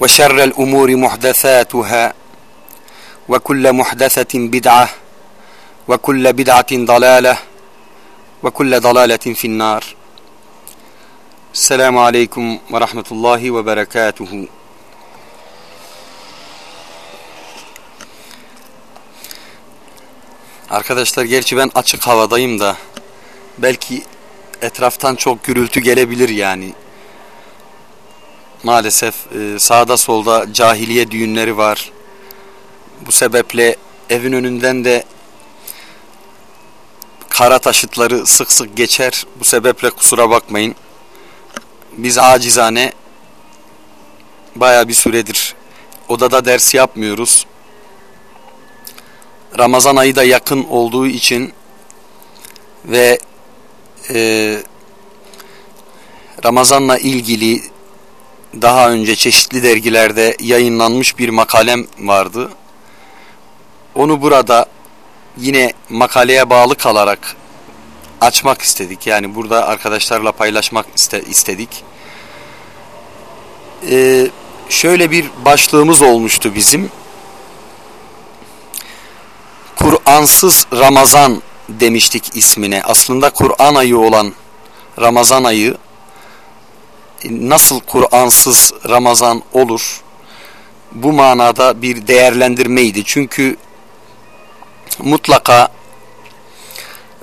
وشر الأمور محدثاتها وكل محدثة بدعة وكل بدعة ضلالة وكل ضلالة في النار السلام عليكم ورحمة الله وبركاته Arkadaşlar gerçi ben açık havadayım da belki etraftan çok gürültü gelebilir yani. Maalesef e, sağda solda cahiliye düğünleri var. Bu sebeple evin önünden de kara taşıtları sık sık geçer. Bu sebeple kusura bakmayın. Biz acizane baya bir süredir odada ders yapmıyoruz. Ramazan ayı da yakın olduğu için ve e, Ramazan'la ilgili daha önce çeşitli dergilerde yayınlanmış bir makalem vardı. Onu burada yine makaleye bağlı kalarak açmak istedik. Yani burada arkadaşlarla paylaşmak iste, istedik. Ee, şöyle bir başlığımız olmuştu bizim. Kur'ansız Ramazan demiştik ismine. Aslında Kur'an ayı olan Ramazan ayı nasıl Kur'ansız Ramazan olur? Bu manada bir değerlendirmeydi. Çünkü mutlaka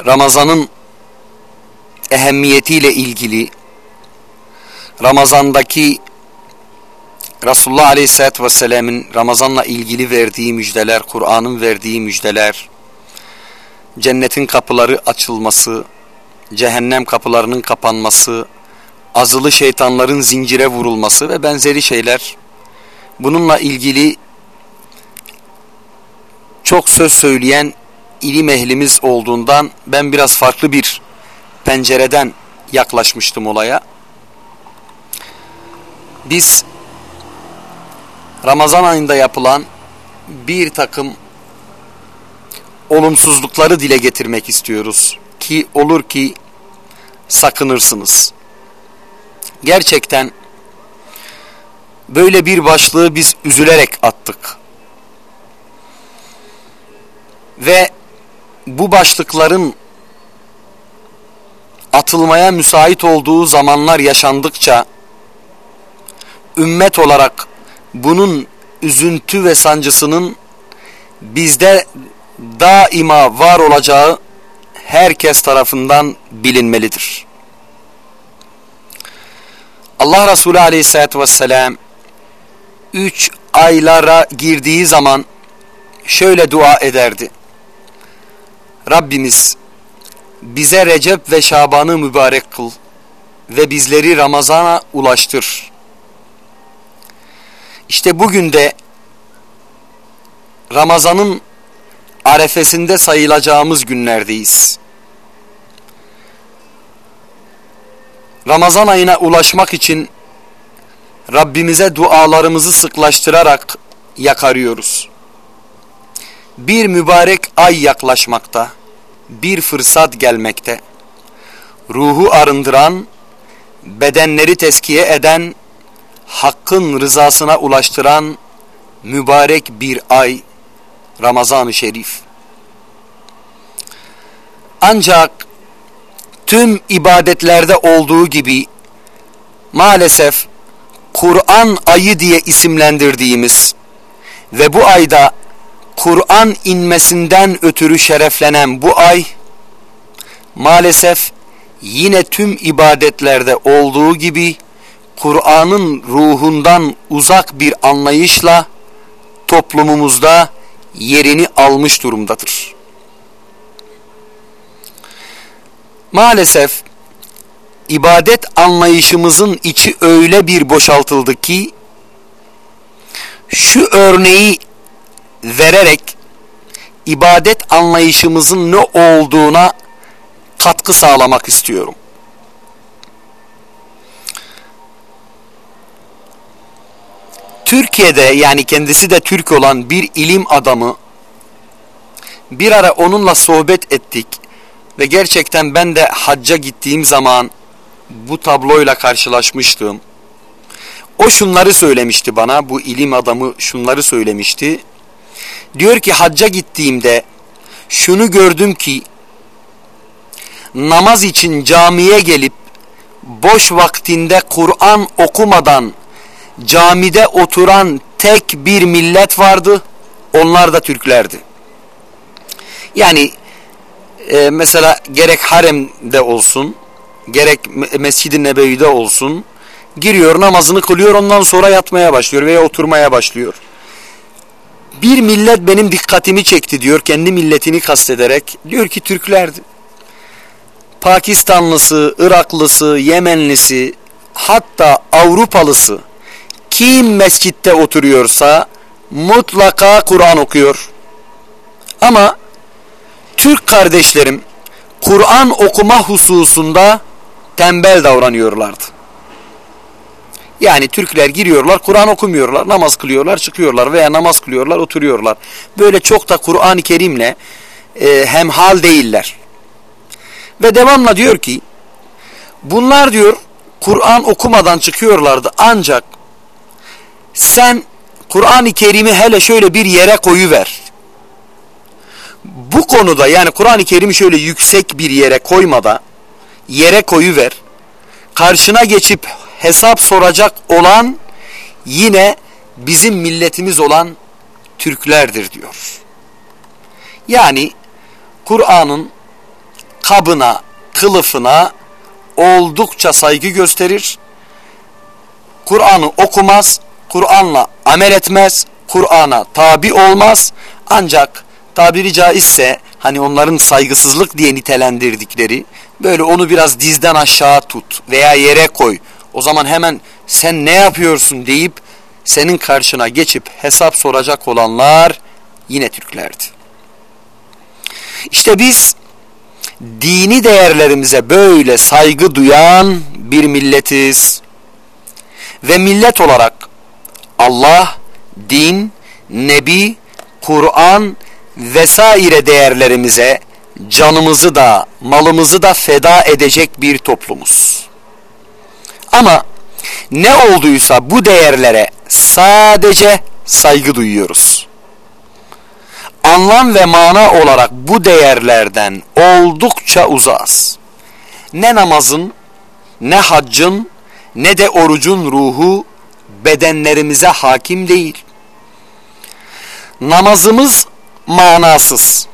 Ramazan'ın ehemmiyetiyle ilgili Ramazan'daki Resulullah Aleyhisselatü Vesselam'ın Ramazan'la ilgili verdiği müjdeler, Kur'an'ın verdiği müjdeler, cennetin kapıları açılması, cehennem kapılarının kapanması, azılı şeytanların zincire vurulması ve benzeri şeyler bununla ilgili çok söz söyleyen ilim ehlimiz olduğundan ben biraz farklı bir pencereden yaklaşmıştım olaya. Biz Ramazan ayında yapılan bir takım olumsuzlukları dile getirmek istiyoruz ki olur ki sakınırsınız. Gerçekten böyle bir başlığı biz üzülerek attık. Ve bu başlıkların atılmaya müsait olduğu zamanlar yaşandıkça ümmet olarak bunun üzüntü ve sancısının bizde daima var olacağı herkes tarafından bilinmelidir. Allah Resulü Aleyhisselatü Vesselam üç aylara girdiği zaman şöyle dua ederdi. Rabbimiz bize Recep ve Şaban'ı mübarek kıl ve bizleri Ramazan'a ulaştır. İşte bugün de Ramazan'ın arefesinde sayılacağımız günlerdeyiz. Ramazan ayına ulaşmak için Rabbimize dualarımızı sıklaştırarak yakarıyoruz. Bir mübarek ay yaklaşmakta, bir fırsat gelmekte. Ruhu arındıran, bedenleri teskiye eden, hakkın rızasına ulaştıran mübarek bir ay Ramazan-ı Şerif. Ancak tüm ibadetlerde olduğu gibi maalesef Kur'an ayı diye isimlendirdiğimiz ve bu ayda Kur'an inmesinden ötürü şereflenen bu ay maalesef yine tüm ibadetlerde olduğu gibi Kur'an'ın ruhundan uzak bir anlayışla toplumumuzda yerini almış durumdadır. Maalesef ibadet anlayışımızın içi öyle bir boşaltıldı ki şu örneği vererek ibadet anlayışımızın ne olduğuna katkı sağlamak istiyorum. Türkiye'de yani kendisi de Türk olan bir ilim adamı bir ara onunla sohbet ettik ve gerçekten ben de hacca gittiğim zaman bu tabloyla karşılaşmıştım. O şunları söylemişti bana, bu ilim adamı şunları söylemişti. Diyor ki hacca gittiğimde şunu gördüm ki namaz için camiye gelip boş vaktinde Kur'an okumadan camide oturan tek bir millet vardı. Onlar da Türklerdi. Yani e, mesela gerek haremde olsun, gerek Mescid-i Nebevi'de olsun, giriyor namazını kılıyor ondan sonra yatmaya başlıyor veya oturmaya başlıyor. Bir millet benim dikkatimi çekti diyor kendi milletini kastederek. Diyor ki Türklerdi. Pakistanlısı, Iraklısı, Yemenlisi hatta Avrupalısı kim mescitte oturuyorsa mutlaka Kur'an okuyor. Ama Türk kardeşlerim Kur'an okuma hususunda tembel davranıyorlardı. Yani Türkler giriyorlar, Kur'an okumuyorlar, namaz kılıyorlar, çıkıyorlar veya namaz kılıyorlar, oturuyorlar. Böyle çok da Kur'an-ı Kerim'le e, hemhal değiller. Ve devamla diyor ki, bunlar diyor Kur'an okumadan çıkıyorlardı ancak sen Kur'an-ı Kerim'i hele şöyle bir yere koyuver. Bu konuda yani Kur'an-ı Kerim'i şöyle yüksek bir yere koymada yere koyuver. Karşına geçip hesap soracak olan yine bizim milletimiz olan Türklerdir diyor. Yani Kur'an'ın kabına, kılıfına oldukça saygı gösterir. Kur'an'ı okumaz, Kur'an'la amel etmez, Kur'an'a tabi olmaz. Ancak tabiri caizse hani onların saygısızlık diye nitelendirdikleri böyle onu biraz dizden aşağı tut veya yere koy. O zaman hemen sen ne yapıyorsun deyip senin karşına geçip hesap soracak olanlar yine Türklerdi. İşte biz dini değerlerimize böyle saygı duyan bir milletiz. Ve millet olarak Allah, din, nebi, Kur'an vesaire değerlerimize canımızı da malımızı da feda edecek bir toplumuz. Ama ne olduysa bu değerlere sadece saygı duyuyoruz. Anlam ve mana olarak bu değerlerden oldukça uzağız. Ne namazın, ne haccın, ne de orucun ruhu bedenlerimize hakim değil. Namazımız manasız,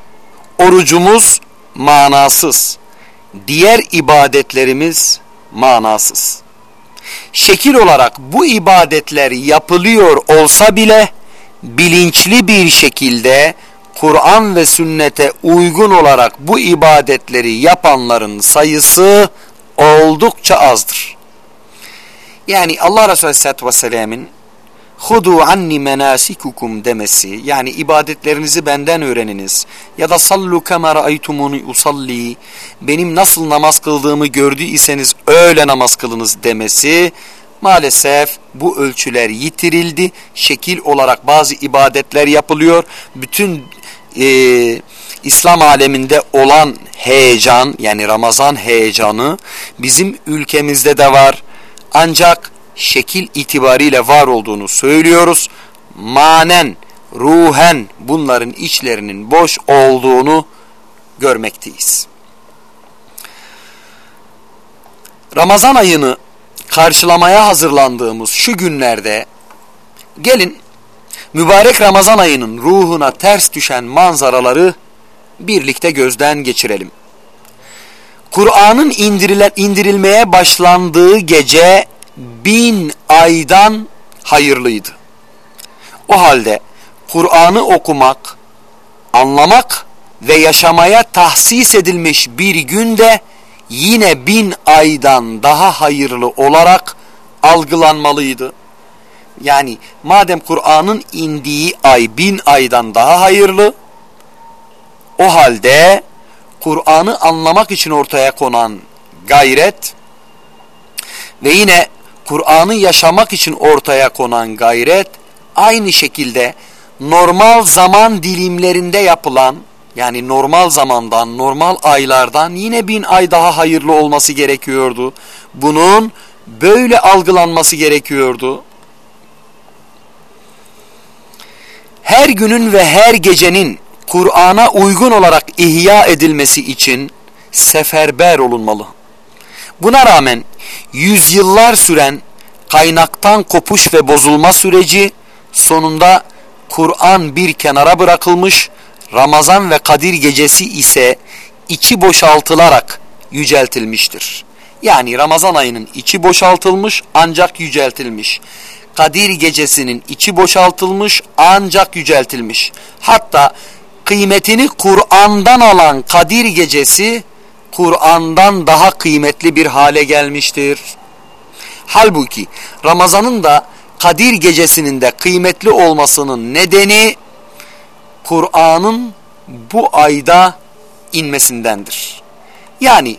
orucumuz manasız, diğer ibadetlerimiz manasız. Şekil olarak bu ibadetler yapılıyor olsa bile bilinçli bir şekilde Kur'an ve sünnete uygun olarak bu ibadetleri yapanların sayısı oldukça azdır. Yani Allah Resulü Aleyhisselatü Vesselam'ın hudu anni menasikukum demesi yani ibadetlerinizi benden öğreniniz ya da sallu kema ra'aytumuni usalli benim nasıl namaz kıldığımı gördüyseniz öyle namaz kılınız demesi Maalesef bu ölçüler yitirildi. Şekil olarak bazı ibadetler yapılıyor. Bütün e, İslam aleminde olan heyecan yani Ramazan heyecanı bizim ülkemizde de var. Ancak şekil itibariyle var olduğunu söylüyoruz. Manen, ruhen bunların içlerinin boş olduğunu görmekteyiz. Ramazan ayını karşılamaya hazırlandığımız şu günlerde gelin mübarek Ramazan ayının ruhuna ters düşen manzaraları birlikte gözden geçirelim. Kur'an'ın indirilmeye başlandığı gece bin aydan hayırlıydı. O halde Kur'an'ı okumak, anlamak ve yaşamaya tahsis edilmiş bir günde yine bin aydan daha hayırlı olarak algılanmalıydı. Yani madem Kur'an'ın indiği ay bin aydan daha hayırlı, o halde Kur'an'ı anlamak için ortaya konan gayret ve yine Kur'an'ı yaşamak için ortaya konan gayret aynı şekilde normal zaman dilimlerinde yapılan yani normal zamandan, normal aylardan yine bin ay daha hayırlı olması gerekiyordu. Bunun böyle algılanması gerekiyordu. Her günün ve her gecenin Kur'an'a uygun olarak ihya edilmesi için seferber olunmalı. Buna rağmen yüzyıllar süren kaynaktan kopuş ve bozulma süreci sonunda Kur'an bir kenara bırakılmış, Ramazan ve Kadir gecesi ise içi boşaltılarak yüceltilmiştir. Yani Ramazan ayının içi boşaltılmış ancak yüceltilmiş. Kadir gecesinin içi boşaltılmış ancak yüceltilmiş. Hatta kıymetini Kur'an'dan alan Kadir gecesi Kur'an'dan daha kıymetli bir hale gelmiştir. Halbuki Ramazan'ın da Kadir gecesinin de kıymetli olmasının nedeni Kur'an'ın bu ayda inmesindendir. Yani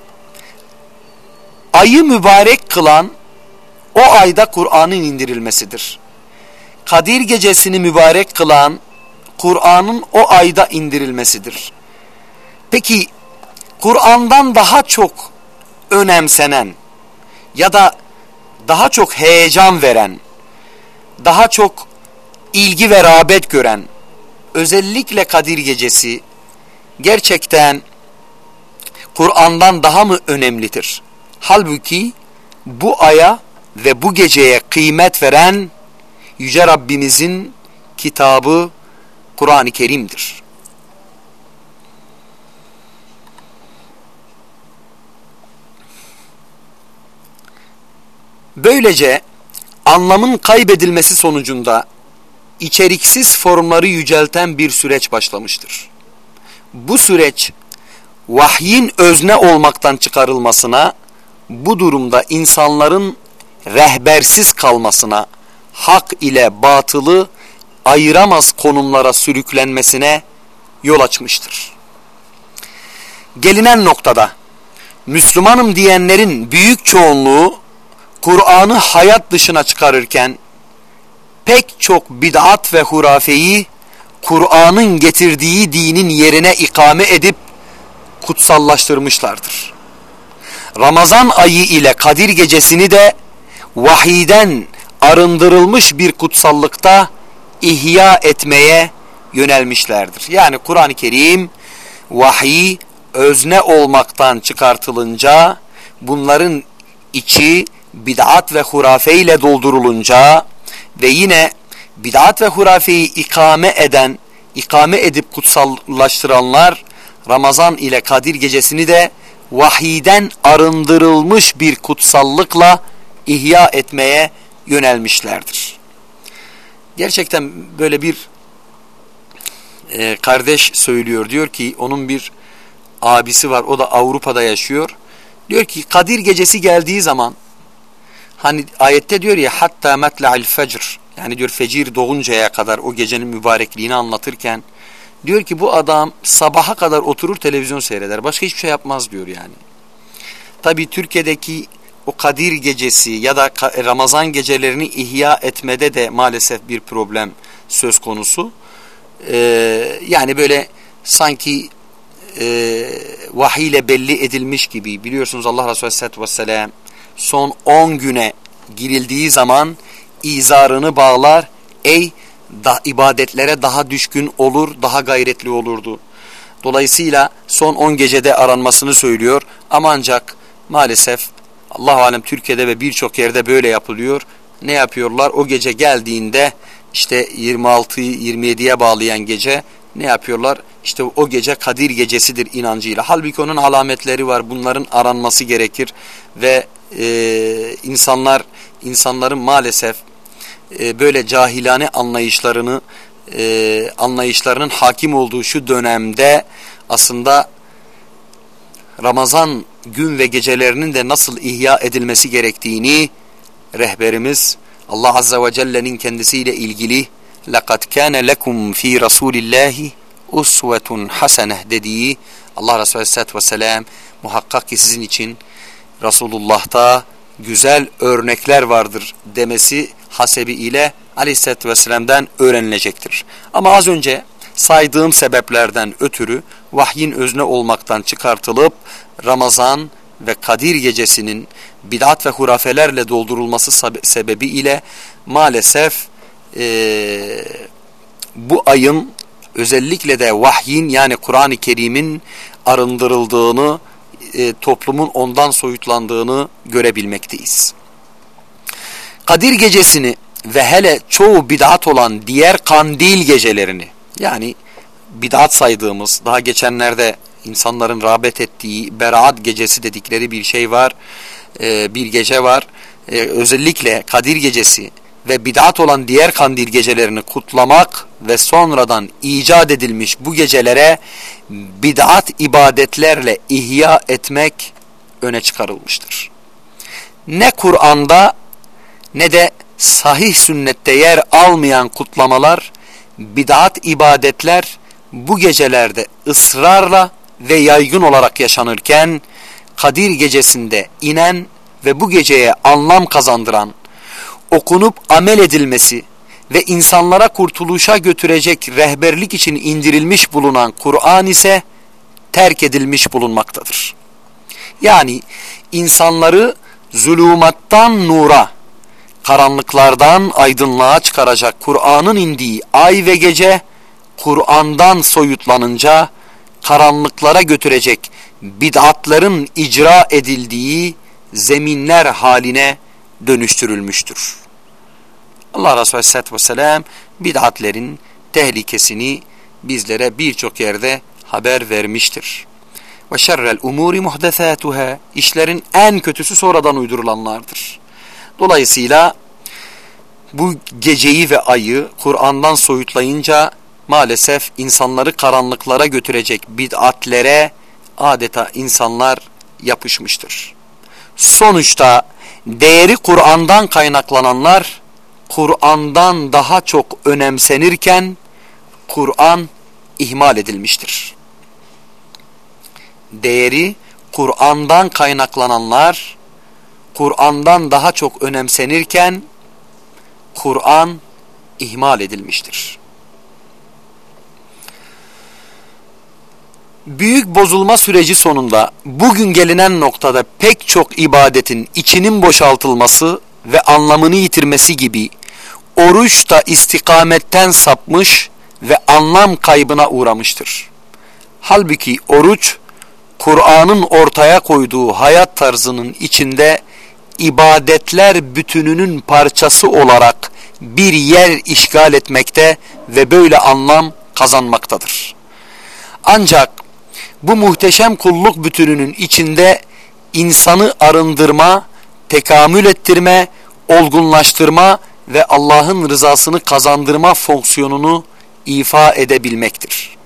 ayı mübarek kılan o ayda Kur'an'ın indirilmesidir. Kadir gecesini mübarek kılan Kur'an'ın o ayda indirilmesidir. Peki Kur'an'dan daha çok önemsenen ya da daha çok heyecan veren, daha çok ilgi ve rağbet gören, özellikle Kadir Gecesi gerçekten Kur'an'dan daha mı önemlidir? Halbuki bu aya ve bu geceye kıymet veren Yüce Rabbimizin kitabı Kur'an-ı Kerim'dir. Böylece anlamın kaybedilmesi sonucunda içeriksiz formları yücelten bir süreç başlamıştır. Bu süreç vahyin özne olmaktan çıkarılmasına, bu durumda insanların rehbersiz kalmasına, hak ile batılı ayıramaz konumlara sürüklenmesine yol açmıştır. Gelinen noktada Müslümanım diyenlerin büyük çoğunluğu Kur'an'ı hayat dışına çıkarırken pek çok bid'at ve hurafeyi Kur'an'ın getirdiği dinin yerine ikame edip kutsallaştırmışlardır. Ramazan ayı ile Kadir gecesini de vahiden arındırılmış bir kutsallıkta ihya etmeye yönelmişlerdir. Yani Kur'an-ı Kerim vahiy özne olmaktan çıkartılınca bunların içi bid'at ve hurafe ile doldurulunca ve yine bid'at ve hurafeyi ikame eden, ikame edip kutsallaştıranlar Ramazan ile Kadir gecesini de vahiden arındırılmış bir kutsallıkla ihya etmeye yönelmişlerdir. Gerçekten böyle bir e, kardeş söylüyor. Diyor ki onun bir abisi var. O da Avrupa'da yaşıyor. Diyor ki Kadir gecesi geldiği zaman hani ayette diyor ya hatta metla'il fecr yani diyor fecir doğuncaya kadar o gecenin mübarekliğini anlatırken diyor ki bu adam sabaha kadar oturur televizyon seyreder. Başka hiçbir şey yapmaz diyor yani. Tabi Türkiye'deki o Kadir gecesi ya da Ramazan gecelerini ihya etmede de maalesef bir problem söz konusu. Ee, yani böyle sanki e, vahiy ile belli edilmiş gibi biliyorsunuz Allah Resulü Aleyhisselatü Vesselam son 10 güne girildiği zaman izarını bağlar ey da, ibadetlere daha düşkün olur daha gayretli olurdu. Dolayısıyla son 10 gecede aranmasını söylüyor ama ancak maalesef Allah alem Türkiye'de ve birçok yerde böyle yapılıyor. Ne yapıyorlar? O gece geldiğinde işte 26'yı 27'ye bağlayan gece ne yapıyorlar? İşte o gece Kadir gecesidir inancıyla. Halbuki onun alametleri var. Bunların aranması gerekir ve e, insanlar insanların maalesef e, böyle cahilane anlayışlarını e, anlayışlarının hakim olduğu şu dönemde aslında Ramazan gün ve gecelerinin de nasıl ihya edilmesi gerektiğini rehberimiz Allah Azze ve Celle'nin kendisiyle ilgili لَقَدْ كَانَ لَكُمْ ف۪ي رَسُولِ اللّٰهِ usvetun hasene dediği Allah Resulü Aleyhisselatü Vesselam muhakkak ki sizin için Resulullah'ta güzel örnekler vardır demesi hasebi ile Aleyhisselatü Vesselam'dan öğrenilecektir. Ama az önce saydığım sebeplerden ötürü vahyin özne olmaktan çıkartılıp Ramazan ve Kadir gecesinin bid'at ve hurafelerle doldurulması sebebi ile maalesef e, bu ayın özellikle de vahyin yani Kur'an-ı Kerim'in arındırıldığını, e, toplumun ondan soyutlandığını görebilmekteyiz. Kadir gecesini ve hele çoğu bid'at olan diğer kandil gecelerini yani bid'at saydığımız daha geçenlerde insanların rağbet ettiği beraat gecesi dedikleri bir şey var. E, bir gece var. E, özellikle Kadir gecesi ve bid'at olan diğer kandil gecelerini kutlamak ve sonradan icat edilmiş bu gecelere bid'at ibadetlerle ihya etmek öne çıkarılmıştır. Ne Kur'an'da ne de sahih sünnette yer almayan kutlamalar, bid'at ibadetler bu gecelerde ısrarla ve yaygın olarak yaşanırken Kadir gecesinde inen ve bu geceye anlam kazandıran, okunup amel edilmesi ve insanlara kurtuluşa götürecek rehberlik için indirilmiş bulunan Kur'an ise terk edilmiş bulunmaktadır. Yani insanları zulümattan nura, karanlıklardan aydınlığa çıkaracak Kur'an'ın indiği ay ve gece, Kur'an'dan soyutlanınca karanlıklara götürecek bid'atların icra edildiği zeminler haline dönüştürülmüştür. Allah Resulü Aleyhisselatü Vesselam bid'atlerin tehlikesini bizlere birçok yerde haber vermiştir. Ve şerrel umuri muhdesatuhâ işlerin en kötüsü sonradan uydurulanlardır. Dolayısıyla bu geceyi ve ayı Kur'an'dan soyutlayınca maalesef insanları karanlıklara götürecek bid'atlere adeta insanlar yapışmıştır. Sonuçta değeri Kur'an'dan kaynaklananlar Kur'an'dan daha çok önemsenirken Kur'an ihmal edilmiştir. Değeri Kur'an'dan kaynaklananlar Kur'an'dan daha çok önemsenirken Kur'an ihmal edilmiştir. Büyük bozulma süreci sonunda bugün gelinen noktada pek çok ibadetin içinin boşaltılması ve anlamını yitirmesi gibi oruç da istikametten sapmış ve anlam kaybına uğramıştır. Halbuki oruç Kur'an'ın ortaya koyduğu hayat tarzının içinde ibadetler bütününün parçası olarak bir yer işgal etmekte ve böyle anlam kazanmaktadır. Ancak bu muhteşem kulluk bütününün içinde insanı arındırma, tekamül ettirme, olgunlaştırma ve Allah'ın rızasını kazandırma fonksiyonunu ifa edebilmektir.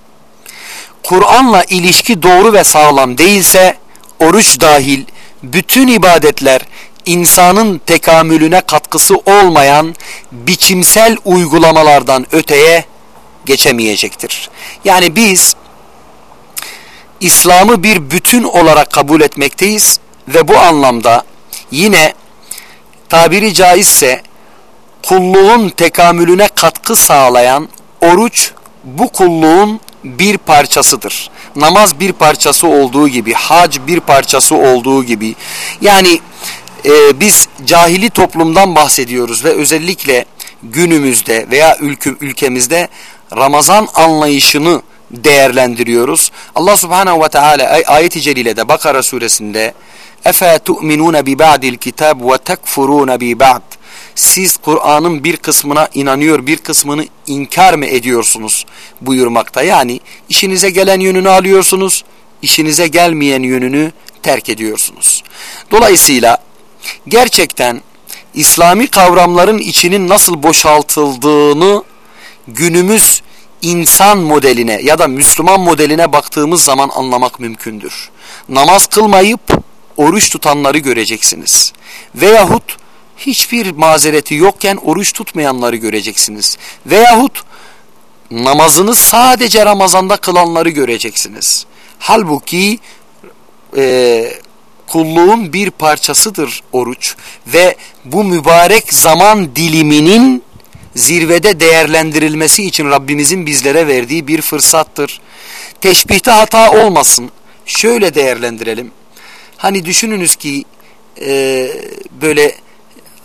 Kur'an'la ilişki doğru ve sağlam değilse oruç dahil bütün ibadetler insanın tekamülüne katkısı olmayan biçimsel uygulamalardan öteye geçemeyecektir. Yani biz İslam'ı bir bütün olarak kabul etmekteyiz ve bu anlamda Yine tabiri caizse kulluğun tekamülüne katkı sağlayan oruç bu kulluğun bir parçasıdır. Namaz bir parçası olduğu gibi, hac bir parçası olduğu gibi. Yani e, biz cahili toplumdan bahsediyoruz ve özellikle günümüzde veya ülke, ülkemizde Ramazan anlayışını değerlendiriyoruz. Allah Subhanahu ve Teala ayet-i celilede Bakara suresinde Efe tu'minun bi ba'dil kitab ve tekfurun bi ba'd siz Kur'an'ın bir kısmına inanıyor bir kısmını inkar mı ediyorsunuz buyurmakta. Yani işinize gelen yönünü alıyorsunuz işinize gelmeyen yönünü terk ediyorsunuz. Dolayısıyla gerçekten İslami kavramların içinin nasıl boşaltıldığını günümüz insan modeline ya da Müslüman modeline baktığımız zaman anlamak mümkündür. Namaz kılmayıp oruç tutanları göreceksiniz. Veyahut hiçbir mazereti yokken oruç tutmayanları göreceksiniz. Veyahut namazını sadece Ramazan'da kılanları göreceksiniz. Halbuki e, kulluğun bir parçasıdır oruç ve bu mübarek zaman diliminin zirvede değerlendirilmesi için Rabbimizin bizlere verdiği bir fırsattır. Teşbihte hata olmasın. Şöyle değerlendirelim. Hani düşününüz ki e, böyle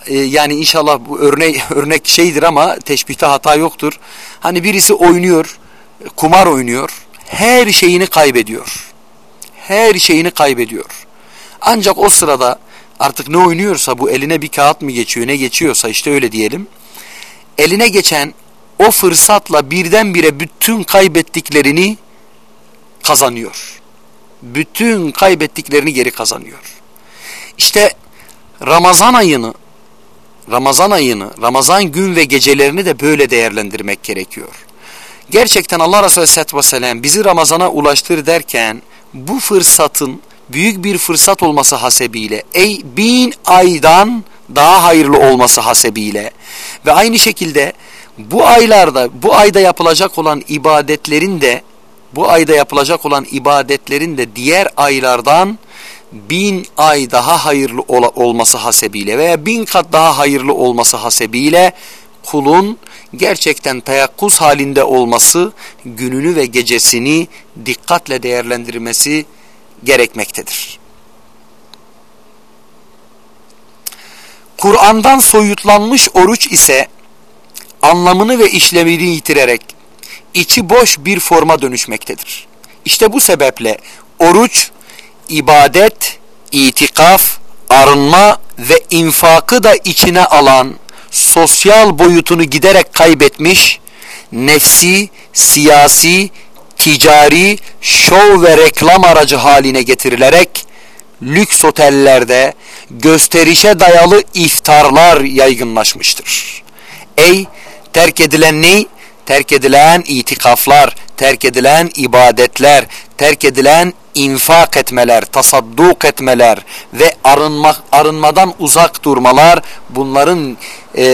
e, yani inşallah bu örnek örnek şeydir ama teşbihte hata yoktur. Hani birisi oynuyor, kumar oynuyor, her şeyini kaybediyor. Her şeyini kaybediyor. Ancak o sırada artık ne oynuyorsa bu eline bir kağıt mı geçiyor ne geçiyorsa işte öyle diyelim. Eline geçen o fırsatla birdenbire bütün kaybettiklerini kazanıyor. Bütün kaybettiklerini geri kazanıyor. İşte Ramazan ayını Ramazan ayını, Ramazan gün ve gecelerini de böyle değerlendirmek gerekiyor. Gerçekten Allah Resulü Aleyhisselatü Vesselam bizi Ramazan'a ulaştır derken bu fırsatın büyük bir fırsat olması hasebiyle, ey bin aydan daha hayırlı olması hasebiyle ve aynı şekilde bu aylarda, bu ayda yapılacak olan ibadetlerin de, bu ayda yapılacak olan ibadetlerin de diğer aylardan bin ay daha hayırlı ol olması hasebiyle veya bin kat daha hayırlı olması hasebiyle kulun gerçekten teyakkuz halinde olması, gününü ve gecesini dikkatle değerlendirmesi gerekmektedir. Kur'an'dan soyutlanmış oruç ise anlamını ve işlevini yitirerek içi boş bir forma dönüşmektedir. İşte bu sebeple oruç ibadet, itikaf, arınma ve infakı da içine alan sosyal boyutunu giderek kaybetmiş, nefsi, siyasi, ticari, şov ve reklam aracı haline getirilerek lüks otellerde gösterişe dayalı iftarlar yaygınlaşmıştır. Ey terk edilen ne? Terk edilen itikaflar, terk edilen ibadetler, terk edilen infak etmeler, tasadduk etmeler ve arınma, arınmadan uzak durmalar bunların e,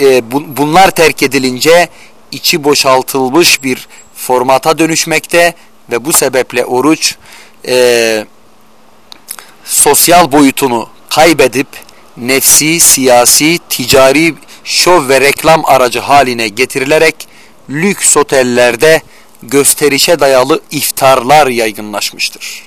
e, bu, bunlar terk edilince içi boşaltılmış bir formata dönüşmekte ve bu sebeple oruç e, sosyal boyutunu kaybedip nefsi, siyasi, ticari şov ve reklam aracı haline getirilerek lüks otellerde gösterişe dayalı iftarlar yaygınlaşmıştır.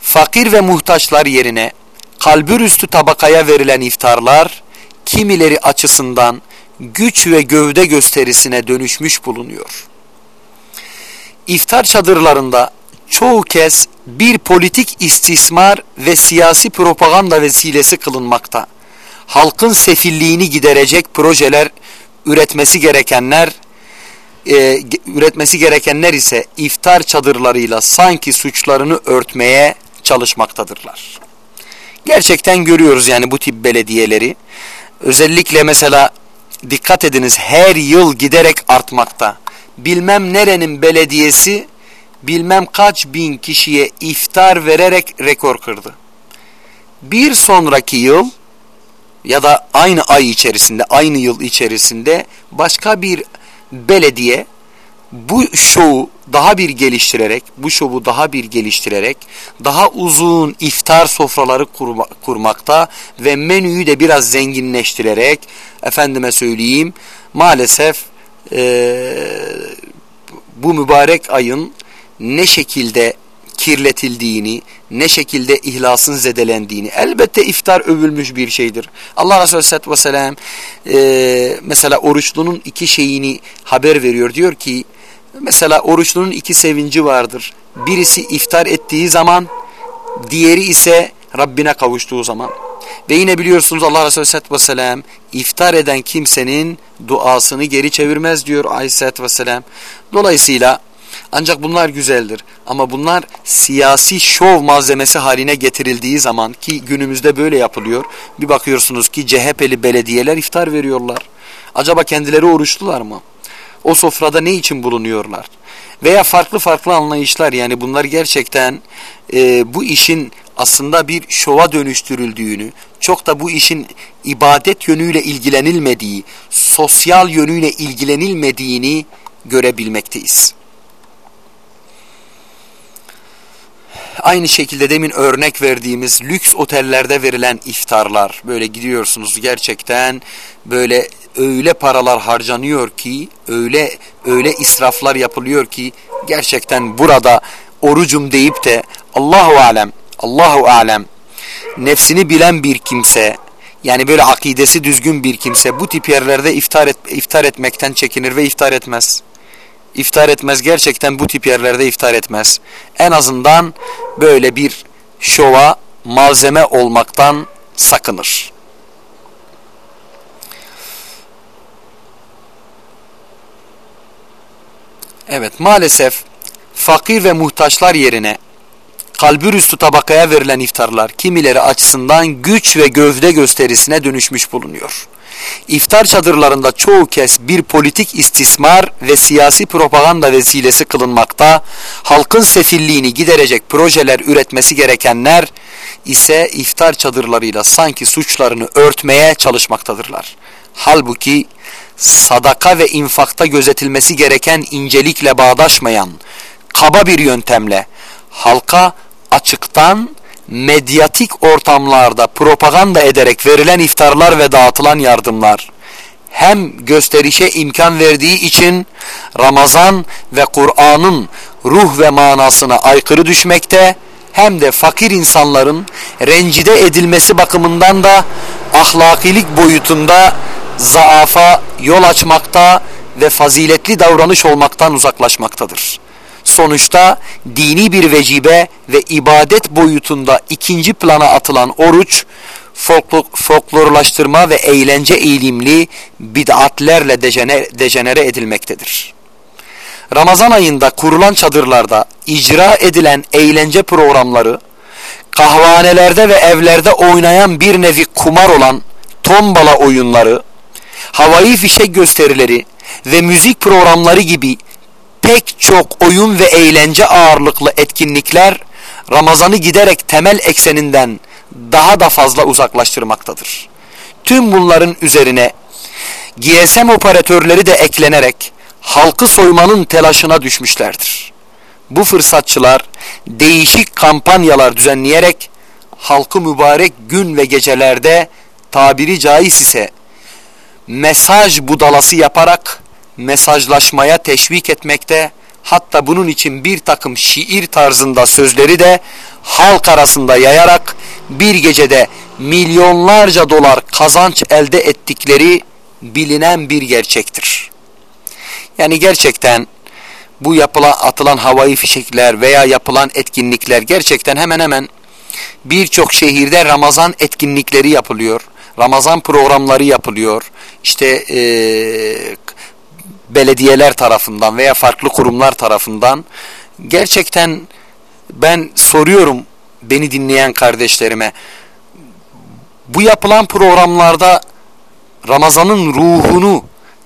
Fakir ve muhtaçlar yerine kalbürüstü tabakaya verilen iftarlar kimileri açısından güç ve gövde gösterisine dönüşmüş bulunuyor. İftar çadırlarında çoğu kez bir politik istismar ve siyasi propaganda vesilesi kılınmakta. Halkın sefilliğini giderecek projeler üretmesi gerekenler e, üretmesi gerekenler ise iftar çadırlarıyla sanki suçlarını örtmeye çalışmaktadırlar. Gerçekten görüyoruz yani bu tip belediyeleri. Özellikle mesela dikkat ediniz her yıl giderek artmakta. Bilmem nerenin belediyesi bilmem kaç bin kişiye iftar vererek rekor kırdı. Bir sonraki yıl ya da aynı ay içerisinde, aynı yıl içerisinde başka bir belediye bu şovu daha bir geliştirerek, bu şovu daha bir geliştirerek, daha uzun iftar sofraları kurma, kurmakta ve menüyü de biraz zenginleştirerek, efendime söyleyeyim, maalesef e, bu mübarek ayın ne şekilde kirletildiğini, ne şekilde ihlasın zedelendiğini. Elbette iftar övülmüş bir şeydir. Allah Resulü Aleyhisselatü Vesselam e, mesela oruçlunun iki şeyini haber veriyor. Diyor ki mesela oruçlunun iki sevinci vardır. Birisi iftar ettiği zaman, diğeri ise Rabbine kavuştuğu zaman. Ve yine biliyorsunuz Allah Resulü Aleyhisselatü Vesselam iftar eden kimsenin duasını geri çevirmez diyor Aleyhisselatü Vesselam. Dolayısıyla ancak bunlar güzeldir. Ama bunlar siyasi şov malzemesi haline getirildiği zaman ki günümüzde böyle yapılıyor. Bir bakıyorsunuz ki CHP'li belediyeler iftar veriyorlar. Acaba kendileri oruçlular mı? O sofrada ne için bulunuyorlar? Veya farklı farklı anlayışlar yani bunlar gerçekten e, bu işin aslında bir şova dönüştürüldüğünü, çok da bu işin ibadet yönüyle ilgilenilmediği, sosyal yönüyle ilgilenilmediğini görebilmekteyiz. Aynı şekilde demin örnek verdiğimiz lüks otellerde verilen iftarlar. Böyle gidiyorsunuz gerçekten böyle öyle paralar harcanıyor ki öyle öyle israflar yapılıyor ki gerçekten burada orucum deyip de Allahu alem Allahu alem nefsini bilen bir kimse yani böyle akidesi düzgün bir kimse bu tip yerlerde iftar et, iftar etmekten çekinir ve iftar etmez iftar etmez. Gerçekten bu tip yerlerde iftar etmez. En azından böyle bir şova malzeme olmaktan sakınır. Evet maalesef fakir ve muhtaçlar yerine kalbürüstü tabakaya verilen iftarlar kimileri açısından güç ve gövde gösterisine dönüşmüş bulunuyor. İftar çadırlarında çoğu kez bir politik istismar ve siyasi propaganda vesilesi kılınmakta, halkın sefilliğini giderecek projeler üretmesi gerekenler ise iftar çadırlarıyla sanki suçlarını örtmeye çalışmaktadırlar. Halbuki sadaka ve infakta gözetilmesi gereken incelikle bağdaşmayan kaba bir yöntemle halka açıktan medyatik ortamlarda propaganda ederek verilen iftarlar ve dağıtılan yardımlar hem gösterişe imkan verdiği için Ramazan ve Kur'an'ın ruh ve manasına aykırı düşmekte hem de fakir insanların rencide edilmesi bakımından da ahlakilik boyutunda zaafa yol açmakta ve faziletli davranış olmaktan uzaklaşmaktadır sonuçta dini bir vecibe ve ibadet boyutunda ikinci plana atılan oruç, folklorlaştırma ve eğlence eğilimli bid'atlerle dejenere edilmektedir. Ramazan ayında kurulan çadırlarda icra edilen eğlence programları, kahvanelerde ve evlerde oynayan bir nevi kumar olan tombala oyunları, havai fişek gösterileri ve müzik programları gibi pek çok oyun ve eğlence ağırlıklı etkinlikler Ramazan'ı giderek temel ekseninden daha da fazla uzaklaştırmaktadır. Tüm bunların üzerine GSM operatörleri de eklenerek halkı soymanın telaşına düşmüşlerdir. Bu fırsatçılar değişik kampanyalar düzenleyerek halkı mübarek gün ve gecelerde tabiri caiz ise mesaj budalası yaparak mesajlaşmaya teşvik etmekte, hatta bunun için bir takım şiir tarzında sözleri de halk arasında yayarak bir gecede milyonlarca dolar kazanç elde ettikleri bilinen bir gerçektir. Yani gerçekten bu yapılan atılan havai fişekler veya yapılan etkinlikler gerçekten hemen hemen birçok şehirde Ramazan etkinlikleri yapılıyor. Ramazan programları yapılıyor. İşte e, belediyeler tarafından veya farklı kurumlar tarafından gerçekten ben soruyorum beni dinleyen kardeşlerime bu yapılan programlarda Ramazan'ın ruhunu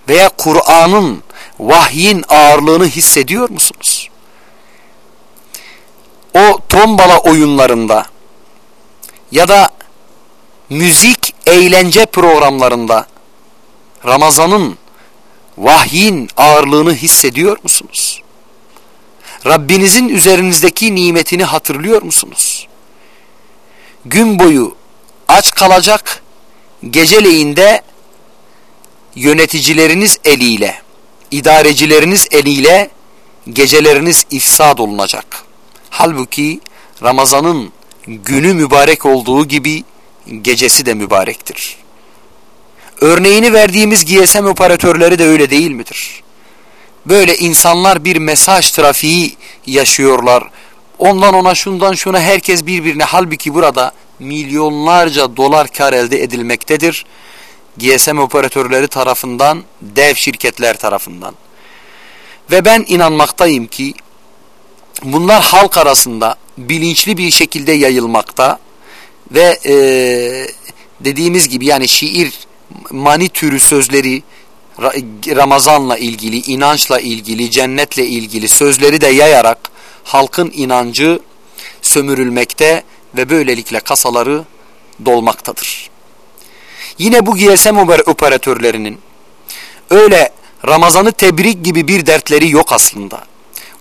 veya Kur'an'ın vahyin ağırlığını hissediyor musunuz? O tombala oyunlarında ya da müzik eğlence programlarında Ramazan'ın vahyin ağırlığını hissediyor musunuz? Rabbinizin üzerinizdeki nimetini hatırlıyor musunuz? Gün boyu aç kalacak, geceleyinde yöneticileriniz eliyle, idarecileriniz eliyle geceleriniz ifsad olunacak. Halbuki Ramazan'ın günü mübarek olduğu gibi gecesi de mübarektir. Örneğini verdiğimiz GSM operatörleri de öyle değil midir? Böyle insanlar bir mesaj trafiği yaşıyorlar. Ondan ona şundan şuna herkes birbirine halbuki burada milyonlarca dolar kar elde edilmektedir. GSM operatörleri tarafından, dev şirketler tarafından. Ve ben inanmaktayım ki bunlar halk arasında bilinçli bir şekilde yayılmakta ve e, dediğimiz gibi yani şiir mani türü sözleri Ramazan'la ilgili, inançla ilgili, cennetle ilgili sözleri de yayarak halkın inancı sömürülmekte ve böylelikle kasaları dolmaktadır. Yine bu GSM operatörlerinin öyle Ramazan'ı tebrik gibi bir dertleri yok aslında.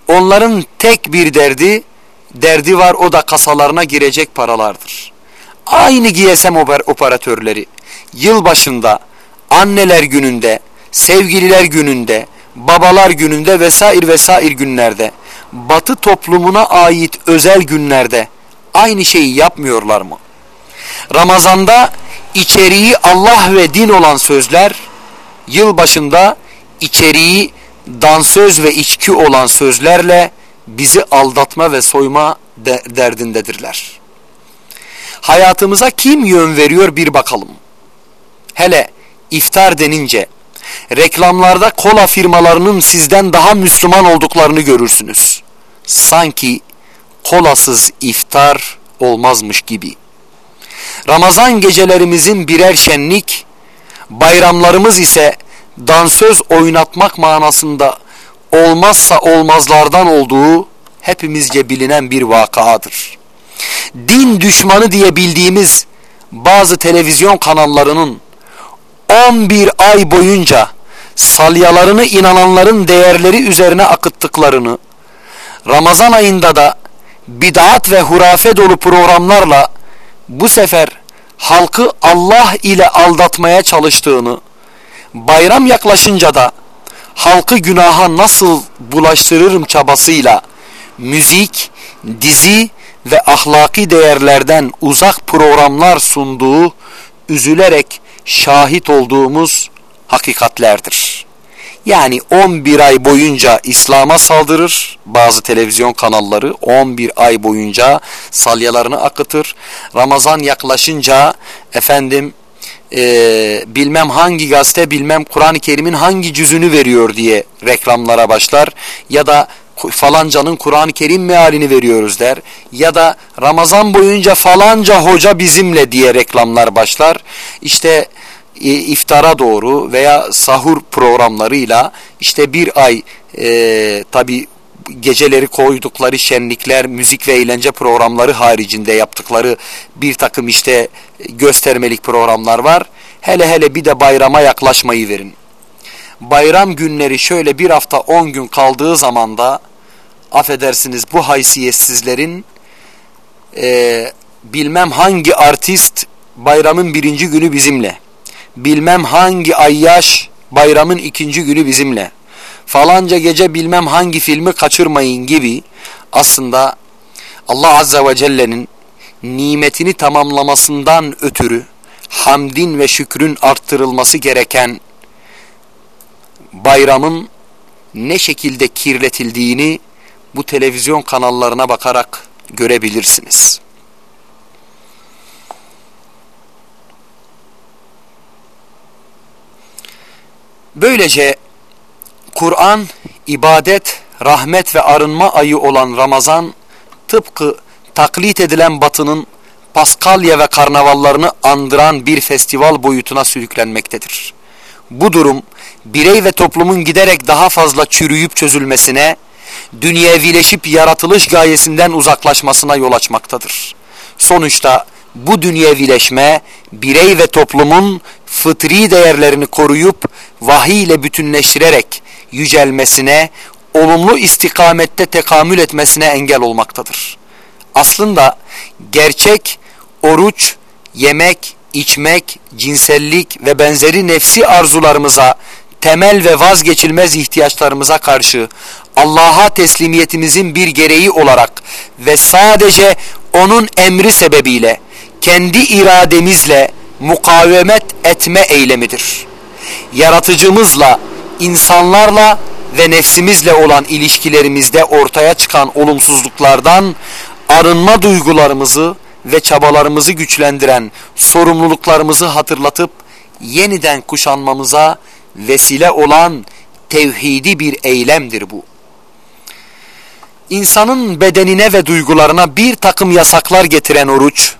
Onların tek bir derdi, derdi var o da kasalarına girecek paralardır. Aynı GSM operatörleri yıl başında, anneler gününde, sevgililer gününde, babalar gününde vesaire vesaire günlerde, batı toplumuna ait özel günlerde aynı şeyi yapmıyorlar mı? Ramazanda içeriği Allah ve din olan sözler, yıl başında içeriği dansöz ve içki olan sözlerle bizi aldatma ve soyma de derdindedirler. Hayatımıza kim yön veriyor bir bakalım. Hele iftar denince reklamlarda kola firmalarının sizden daha Müslüman olduklarını görürsünüz. Sanki kolasız iftar olmazmış gibi. Ramazan gecelerimizin birer şenlik, bayramlarımız ise dansöz oynatmak manasında olmazsa olmazlardan olduğu hepimizce bilinen bir vakadır. Din düşmanı diye bildiğimiz bazı televizyon kanallarının 11 ay boyunca salyalarını inananların değerleri üzerine akıttıklarını, Ramazan ayında da bid'at ve hurafe dolu programlarla bu sefer halkı Allah ile aldatmaya çalıştığını, bayram yaklaşınca da halkı günaha nasıl bulaştırırım çabasıyla müzik, dizi ve ahlaki değerlerden uzak programlar sunduğu üzülerek şahit olduğumuz hakikatlerdir. Yani 11 ay boyunca İslam'a saldırır bazı televizyon kanalları 11 ay boyunca salyalarını akıtır. Ramazan yaklaşınca efendim e, bilmem hangi gazete bilmem Kur'an-ı Kerim'in hangi cüzünü veriyor diye reklamlara başlar ya da falancanın Kur'an-ı Kerim mealini veriyoruz der ya da Ramazan boyunca falanca hoca bizimle diye reklamlar başlar. İşte e, iftara doğru veya sahur programlarıyla işte bir ay e, tabi geceleri koydukları şenlikler, müzik ve eğlence programları haricinde yaptıkları bir takım işte göstermelik programlar var. Hele hele bir de bayrama yaklaşmayı verin. Bayram günleri şöyle bir hafta on gün kaldığı zaman da affedersiniz bu haysiyetsizlerin e, bilmem hangi artist bayramın birinci günü bizimle. Bilmem hangi ayyaş bayramın ikinci günü bizimle. Falanca gece bilmem hangi filmi kaçırmayın gibi aslında Allah Azze ve Celle'nin nimetini tamamlamasından ötürü hamdin ve şükrün arttırılması gereken bayramın ne şekilde kirletildiğini bu televizyon kanallarına bakarak görebilirsiniz. Böylece Kur'an, ibadet, rahmet ve arınma ayı olan Ramazan tıpkı taklit edilen batının Paskalya ve karnavallarını andıran bir festival boyutuna sürüklenmektedir. Bu durum birey ve toplumun giderek daha fazla çürüyüp çözülmesine, dünyevileşip yaratılış gayesinden uzaklaşmasına yol açmaktadır. Sonuçta bu dünyevileşme birey ve toplumun fıtri değerlerini koruyup vahiy ile bütünleştirerek yücelmesine, olumlu istikamette tekamül etmesine engel olmaktadır. Aslında gerçek oruç, yemek, içmek, cinsellik ve benzeri nefsi arzularımıza, temel ve vazgeçilmez ihtiyaçlarımıza karşı Allah'a teslimiyetimizin bir gereği olarak ve sadece onun emri sebebiyle kendi irademizle mukavemet etme eylemidir. Yaratıcımızla, insanlarla ve nefsimizle olan ilişkilerimizde ortaya çıkan olumsuzluklardan arınma duygularımızı ve çabalarımızı güçlendiren sorumluluklarımızı hatırlatıp yeniden kuşanmamıza vesile olan tevhidi bir eylemdir bu. İnsanın bedenine ve duygularına bir takım yasaklar getiren oruç,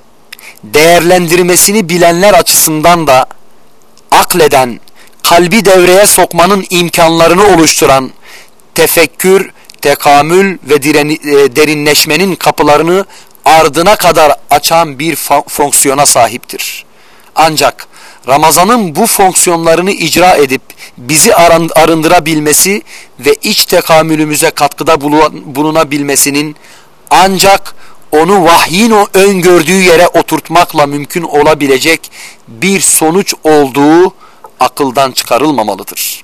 değerlendirmesini bilenler açısından da akleden, kalbi devreye sokmanın imkanlarını oluşturan tefekkür, tekamül ve direni, e, derinleşmenin kapılarını ardına kadar açan bir fonksiyona sahiptir. Ancak Ramazan'ın bu fonksiyonlarını icra edip bizi arındırabilmesi ve iç tekamülümüze katkıda bulunabilmesinin ancak onu vahyin o öngördüğü yere oturtmakla mümkün olabilecek bir sonuç olduğu akıldan çıkarılmamalıdır.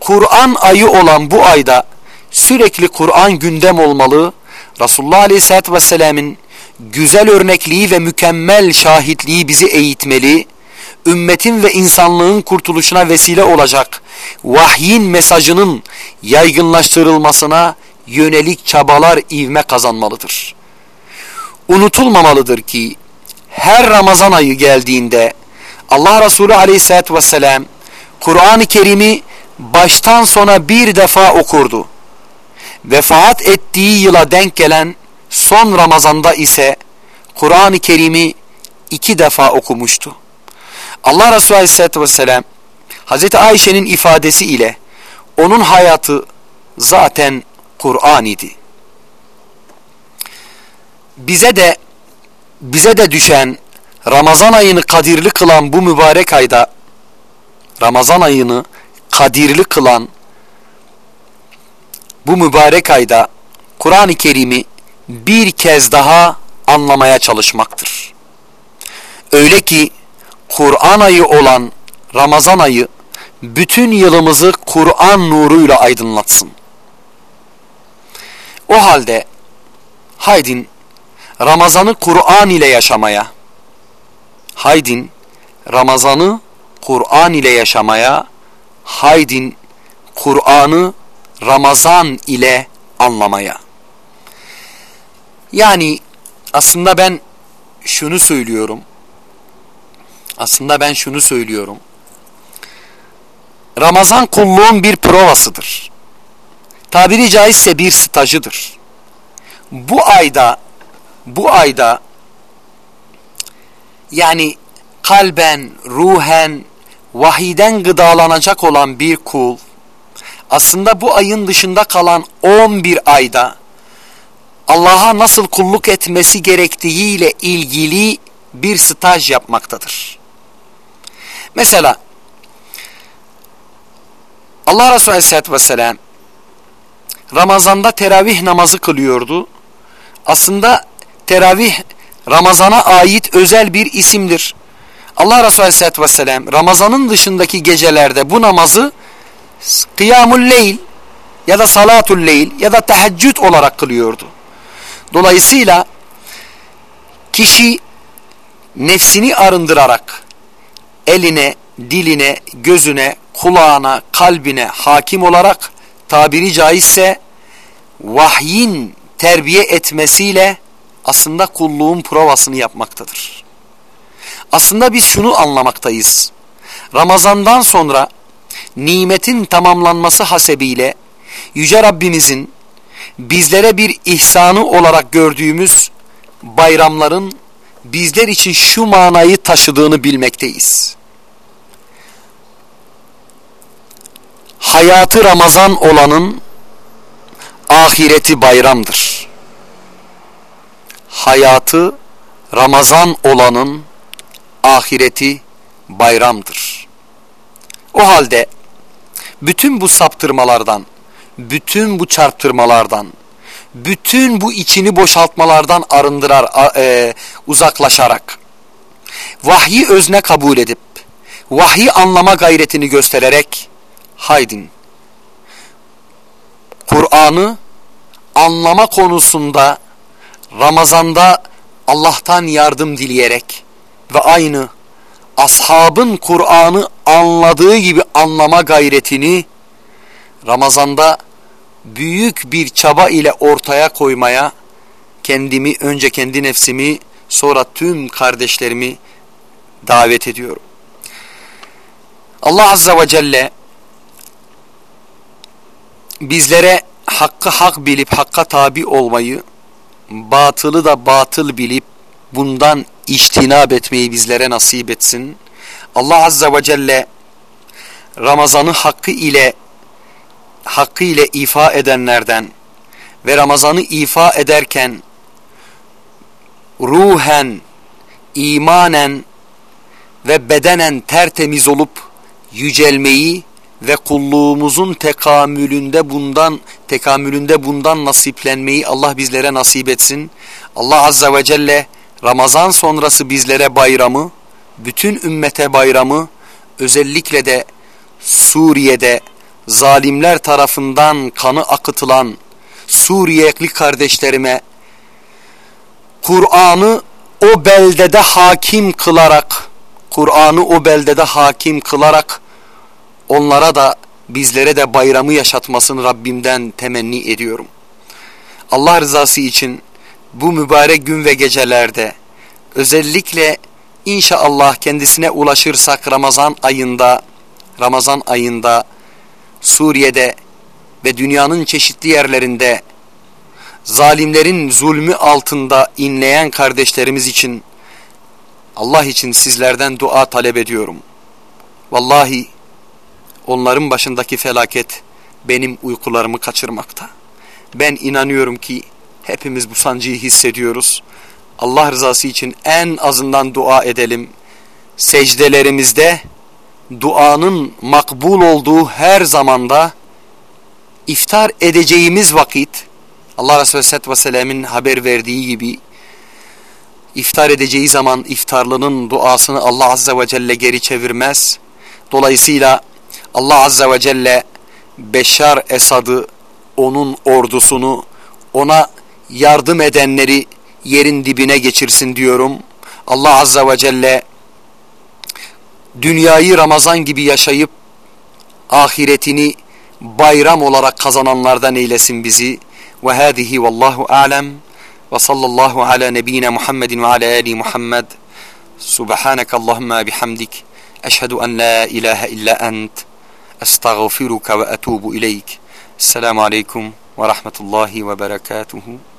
Kur'an ayı olan bu ayda sürekli Kur'an gündem olmalı, Resulullah Aleyhisselatü Vesselam'ın güzel örnekliği ve mükemmel şahitliği bizi eğitmeli, ümmetin ve insanlığın kurtuluşuna vesile olacak vahyin mesajının yaygınlaştırılmasına yönelik çabalar ivme kazanmalıdır. Unutulmamalıdır ki her Ramazan ayı geldiğinde Allah Resulü aleyhissalatü vesselam Kur'an-ı Kerim'i baştan sona bir defa okurdu. Vefat ettiği yıla denk gelen son Ramazan'da ise Kur'an-ı Kerim'i iki defa okumuştu. Allah Resulü Aleyhisselatü Vesselam Hazreti Ayşe'nin ifadesi ile onun hayatı zaten Kur'an idi. Bize de bize de düşen Ramazan ayını kadirli kılan bu mübarek ayda Ramazan ayını kadirli kılan bu mübarek ayda Kur'an-ı Kerim'i bir kez daha anlamaya çalışmaktır. Öyle ki Kur'an ayı olan Ramazan ayı bütün yılımızı Kur'an nuruyla aydınlatsın. O halde haydin Ramazan'ı Kur'an ile yaşamaya, haydin Ramazan'ı Kur'an ile yaşamaya, haydin Kur'an'ı Ramazan ile anlamaya. Yani aslında ben şunu söylüyorum. Aslında ben şunu söylüyorum. Ramazan kulluğun bir provasıdır. Tabiri caizse bir stajıdır. Bu ayda bu ayda yani kalben, ruhen, vahiden gıdalanacak olan bir kul aslında bu ayın dışında kalan 11 ayda Allah'a nasıl kulluk etmesi gerektiğiyle ilgili bir staj yapmaktadır. Mesela Allah Resulü Aleyhisselatü Vesselam Ramazan'da teravih namazı kılıyordu. Aslında teravih Ramazan'a ait özel bir isimdir. Allah Resulü Aleyhisselatü Vesselam Ramazan'ın dışındaki gecelerde bu namazı kıyamul leyl ya da salatul leyl ya da teheccüd olarak kılıyordu. Dolayısıyla kişi nefsini arındırarak eline, diline, gözüne, kulağına, kalbine hakim olarak tabiri caizse vahyin terbiye etmesiyle aslında kulluğun provasını yapmaktadır. Aslında biz şunu anlamaktayız. Ramazandan sonra nimetin tamamlanması hasebiyle Yüce Rabbimizin bizlere bir ihsanı olarak gördüğümüz bayramların bizler için şu manayı taşıdığını bilmekteyiz. Hayatı Ramazan olanın ahireti bayramdır. Hayatı Ramazan olanın ahireti bayramdır. O halde bütün bu saptırmalardan, bütün bu çarptırmalardan, bütün bu içini boşaltmalardan arındırar, e, uzaklaşarak, vahyi özne kabul edip, vahyi anlama gayretini göstererek, haydin, Kur'an'ı anlama konusunda Ramazan'da Allah'tan yardım dileyerek ve aynı ashabın Kur'an'ı anladığı gibi anlama gayretini Ramazan'da büyük bir çaba ile ortaya koymaya kendimi önce kendi nefsimi sonra tüm kardeşlerimi davet ediyorum. Allah Azza ve Celle bizlere hakkı hak bilip hakka tabi olmayı, batılı da batıl bilip bundan iştinab etmeyi bizlere nasip etsin. Allah Azza ve Celle Ramazan'ı hakkı ile hakkı ile ifa edenlerden ve Ramazan'ı ifa ederken ruhen, imanen ve bedenen tertemiz olup yücelmeyi ve kulluğumuzun tekamülünde bundan tekamülünde bundan nasiplenmeyi Allah bizlere nasip etsin. Allah Azza ve Celle Ramazan sonrası bizlere bayramı, bütün ümmete bayramı, özellikle de Suriye'de zalimler tarafından kanı akıtılan Suriyeli kardeşlerime Kur'an'ı o beldede hakim kılarak Kur'an'ı o beldede hakim kılarak onlara da bizlere de bayramı yaşatmasını Rabbimden temenni ediyorum. Allah rızası için bu mübarek gün ve gecelerde özellikle inşallah kendisine ulaşırsak Ramazan ayında Ramazan ayında Suriye'de ve dünyanın çeşitli yerlerinde zalimlerin zulmü altında inleyen kardeşlerimiz için Allah için sizlerden dua talep ediyorum. Vallahi onların başındaki felaket benim uykularımı kaçırmakta. Ben inanıyorum ki hepimiz bu sancıyı hissediyoruz. Allah rızası için en azından dua edelim. Secdelerimizde duanın makbul olduğu her zamanda iftar edeceğimiz vakit Allah Resulü Aleyhisselatü Vesselam'ın haber verdiği gibi iftar edeceği zaman iftarlının duasını Allah Azze ve Celle geri çevirmez. Dolayısıyla Allah Azze ve Celle Beşar Esad'ı, onun ordusunu, ona yardım edenleri yerin dibine geçirsin diyorum. Allah Azze ve Celle dünyayı Ramazan gibi yaşayıp ahiretini bayram olarak kazananlardan eylesin bizi. Ve hâzihi vallahu a'lem ve sallallahu ala nebiyyina Muhammedin ve ala ali Muhammed. Subhaneke Allahümme bihamdik. Eşhedü en la ilahe illa ent. Estağfiruka ve etubu ileyk. Esselamu aleyküm ve rahmetullahi ve berekatuhu.